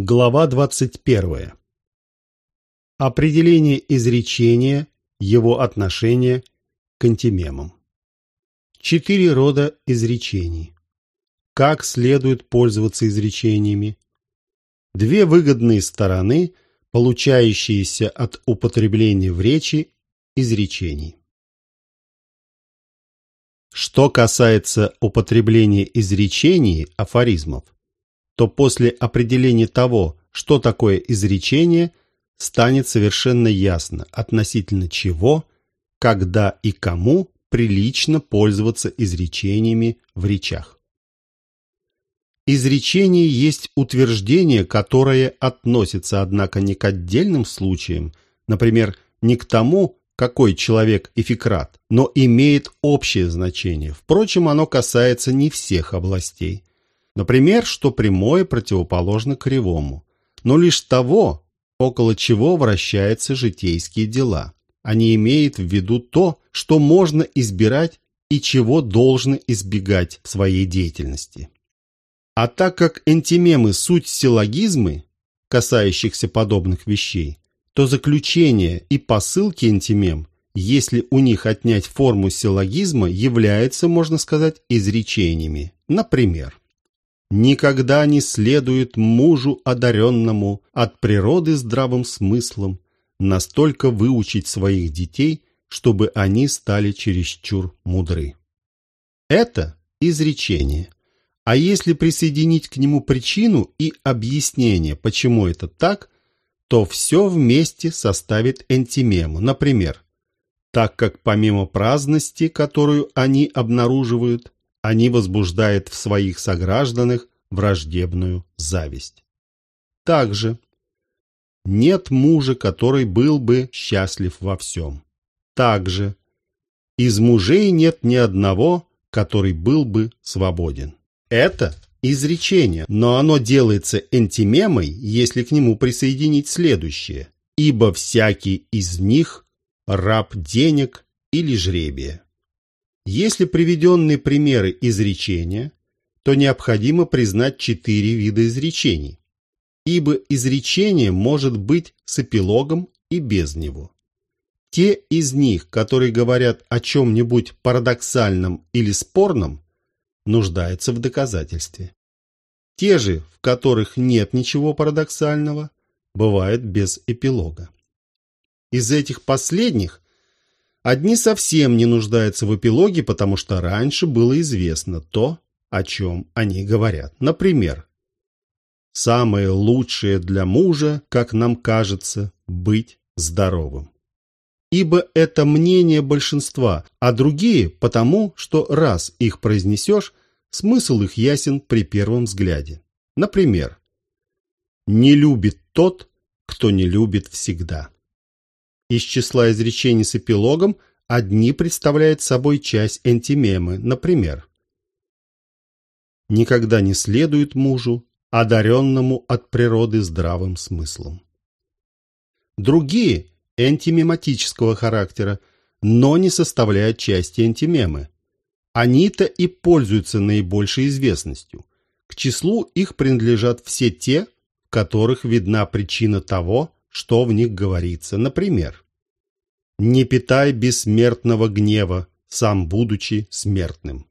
Глава 21. Определение изречения, его отношение к антимемам. Четыре рода изречений. Как следует пользоваться изречениями. Две выгодные стороны, получающиеся от употребления в речи изречений. Что касается употребления изречений, афоризмов, то после определения того, что такое изречение, станет совершенно ясно, относительно чего, когда и кому прилично пользоваться изречениями в речах. Изречение есть утверждение, которое относится, однако, не к отдельным случаям, например, не к тому, какой человек эфикрат, но имеет общее значение. Впрочем, оно касается не всех областей. Например, что прямое противоположно кривому, но лишь того, около чего вращаются житейские дела. Они имеют в виду то, что можно избирать и чего должно избегать в своей деятельности. А так как антимемы – суть силлогизмы, касающихся подобных вещей, то заключение и посылки антимем, если у них отнять форму силлогизма, являются, можно сказать, изречениями. Например, никогда не следует мужу одаренному от природы здравым смыслом настолько выучить своих детей, чтобы они стали чересчур мудры. Это изречение. А если присоединить к нему причину и объяснение, почему это так, то все вместе составит антимему. Например, так как помимо праздности, которую они обнаруживают, они возбуждают в своих согражданах враждебную зависть. Также нет мужа, который был бы счастлив во всем. Также из мужей нет ни одного, который был бы свободен. Это изречение, но оно делается энтимемой, если к нему присоединить следующее. Ибо всякий из них раб денег или жребия. Если приведенные примеры изречения, то необходимо признать четыре вида изречений, ибо изречение может быть с эпилогом и без него. Те из них, которые говорят о чем-нибудь парадоксальном или спорном, нуждаются в доказательстве. Те же, в которых нет ничего парадоксального, бывают без эпилога. Из этих последних Одни совсем не нуждаются в эпилоге, потому что раньше было известно то, о чем они говорят. Например, «Самое лучшее для мужа, как нам кажется, быть здоровым». Ибо это мнение большинства, а другие потому, что раз их произнесешь, смысл их ясен при первом взгляде. Например, «Не любит тот, кто не любит всегда». Из числа изречений с эпилогом одни представляют собой часть антимемы, например «Никогда не следует мужу, одаренному от природы здравым смыслом». Другие – антимематического характера, но не составляют части антимемы. Они-то и пользуются наибольшей известностью. К числу их принадлежат все те, в которых видна причина того, что в них говорится. Например, «Не питай бессмертного гнева, сам будучи смертным».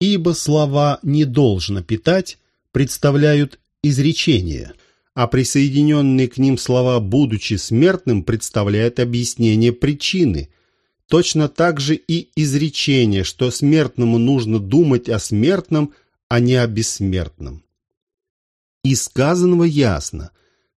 Ибо слова «не должно питать» представляют изречение, а присоединенные к ним слова «будучи смертным» представляют объяснение причины. Точно так же и изречение, что смертному нужно думать о смертном, а не о бессмертном. Из сказанного ясно,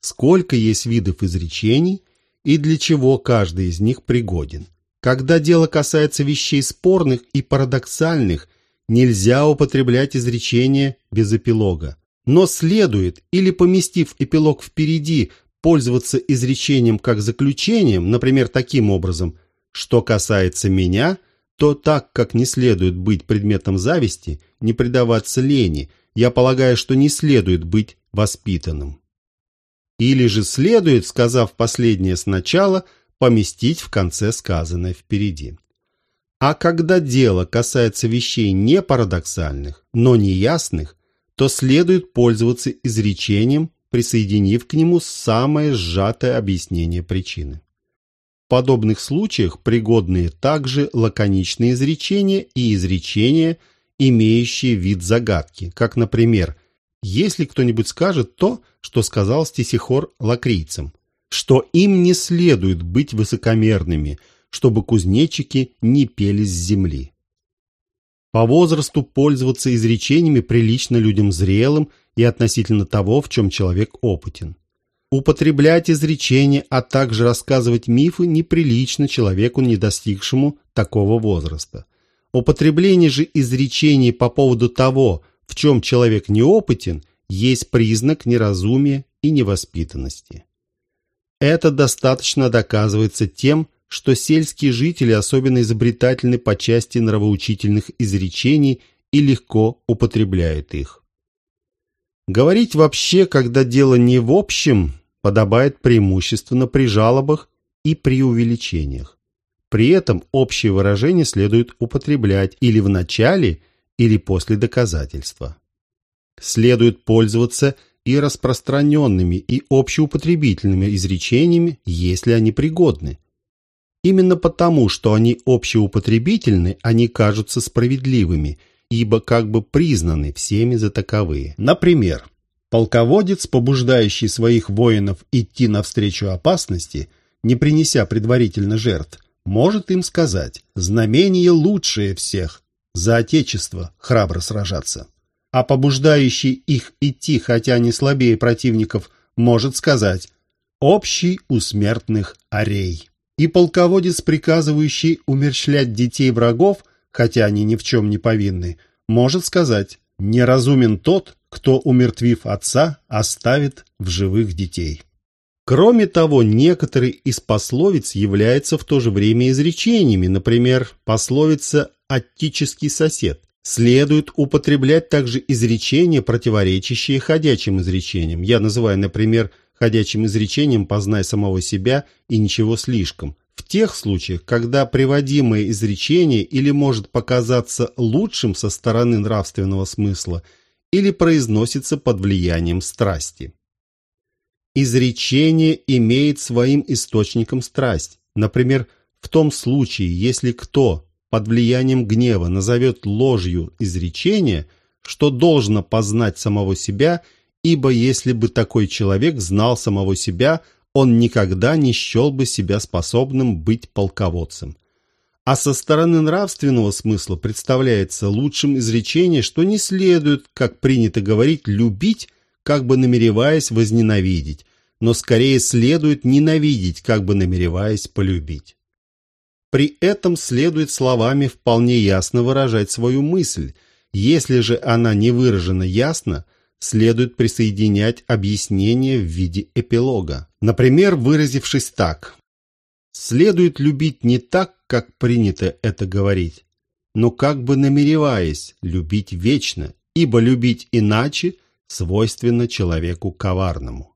сколько есть видов изречений и для чего каждый из них пригоден. Когда дело касается вещей спорных и парадоксальных, нельзя употреблять изречение без эпилога. Но следует, или поместив эпилог впереди, пользоваться изречением как заключением, например, таким образом «что касается меня», то так как не следует быть предметом зависти, не предаваться лени, я полагаю, что не следует быть воспитанным. Или же следует, сказав последнее сначала, поместить в конце сказанное впереди. А когда дело касается вещей не парадоксальных, но неясных, то следует пользоваться изречением, присоединив к нему самое сжатое объяснение причины. В подобных случаях пригодны также лаконичные изречения и изречения, имеющие вид загадки, как, например, «Если кто-нибудь скажет то, что сказал стисихор лакрийцам, что им не следует быть высокомерными, чтобы кузнечики не пели с земли». По возрасту пользоваться изречениями прилично людям зрелым и относительно того, в чем человек опытен. Употреблять изречения, а также рассказывать мифы неприлично человеку, не достигшему такого возраста. Употребление же изречений по поводу того, в чем человек неопытен, есть признак неразумия и невоспитанности. Это достаточно доказывается тем, что сельские жители особенно изобретательны по части нравоучительных изречений и легко употребляют их. Говорить вообще, когда дело не в общем, подобает преимущественно при жалобах и при увеличениях. При этом общие выражения следует употреблять или в начале, или после доказательства. Следует пользоваться и распространенными, и общеупотребительными изречениями, если они пригодны. Именно потому, что они общеупотребительны, они кажутся справедливыми, ибо как бы признаны всеми за таковые. Например, полководец, побуждающий своих воинов идти навстречу опасности, не принеся предварительно жертв, может им сказать «знамение лучшее всех, за Отечество храбро сражаться». А побуждающий их идти, хотя не слабее противников, может сказать «общий у смертных орей» и полководец, приказывающий умерщвлять детей врагов, хотя они ни в чем не повинны, может сказать «неразумен тот, кто, умертвив отца, оставит в живых детей». Кроме того, некоторые из пословиц являются в то же время изречениями, например, пословица «оттический сосед». Следует употреблять также изречения, противоречащие ходячим изречениям. Я называю, например, ходячим изречением «познай самого себя» и «ничего слишком». В тех случаях, когда приводимое изречение или может показаться лучшим со стороны нравственного смысла, или произносится под влиянием страсти. Изречение имеет своим источником страсть. Например, в том случае, если кто под влиянием гнева назовет ложью изречение, что должно познать самого себя – ибо если бы такой человек знал самого себя, он никогда не счел бы себя способным быть полководцем. А со стороны нравственного смысла представляется лучшим изречение, что не следует, как принято говорить, любить, как бы намереваясь возненавидеть, но скорее следует ненавидеть, как бы намереваясь полюбить. При этом следует словами вполне ясно выражать свою мысль. Если же она не выражена ясно, следует присоединять объяснение в виде эпилога. Например, выразившись так. Следует любить не так, как принято это говорить, но как бы намереваясь любить вечно, ибо любить иначе свойственно человеку коварному.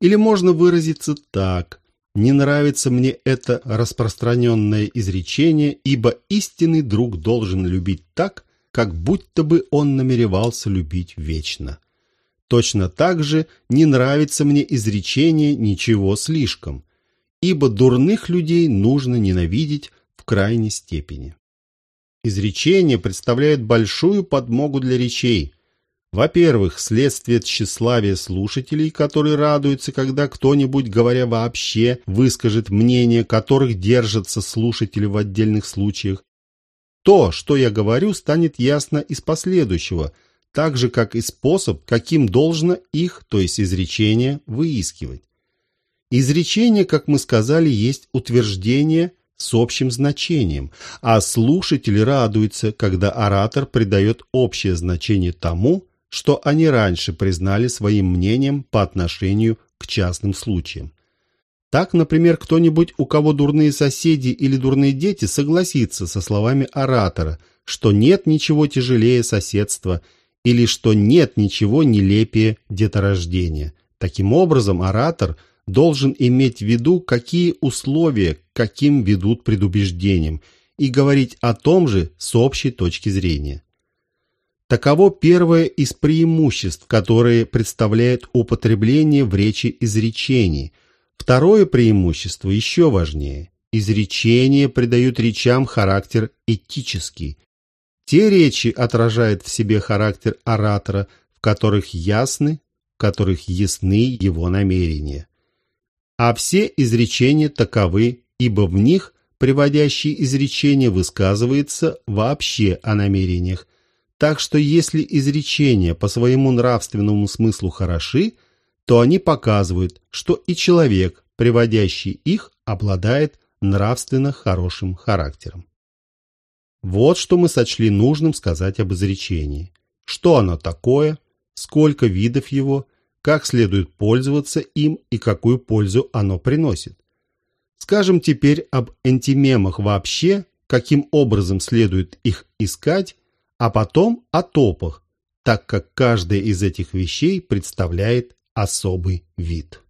Или можно выразиться так. Не нравится мне это распространенное изречение, ибо истинный друг должен любить так, как будто бы он намеревался любить вечно. Точно так же не нравится мне изречение «ничего слишком», ибо дурных людей нужно ненавидеть в крайней степени. Изречение представляет большую подмогу для речей. Во-первых, следствие тщеславия слушателей, которые радуются, когда кто-нибудь, говоря вообще, выскажет мнение, которых держатся слушатели в отдельных случаях, то, что я говорю, станет ясно из последующего, так же, как и способ, каким должно их, то есть изречение, выискивать. Изречение, как мы сказали, есть утверждение с общим значением, а слушатель радуется, когда оратор придает общее значение тому, что они раньше признали своим мнением по отношению к частным случаям. Так, например, кто-нибудь, у кого дурные соседи или дурные дети, согласится со словами оратора, что нет ничего тяжелее соседства или что нет ничего нелепее деторождения. Таким образом, оратор должен иметь в виду, какие условия, каким ведут предубеждением, и говорить о том же с общей точки зрения. Таково первое из преимуществ, которые представляет употребление в речи изречений. Второе преимущество еще важнее. Изречения придают речам характер этический. Те речи отражают в себе характер оратора, в которых ясны, в которых ясны его намерения. А все изречения таковы, ибо в них приводящие изречения высказывается вообще о намерениях, так что если изречения по своему нравственному смыслу хороши, то они показывают, что и человек, приводящий их, обладает нравственно хорошим характером. Вот что мы сочли нужным сказать об изречении. Что оно такое, сколько видов его, как следует пользоваться им и какую пользу оно приносит. Скажем теперь об антимемах вообще, каким образом следует их искать, а потом о топах, так как каждая из этих вещей представляет особый вид.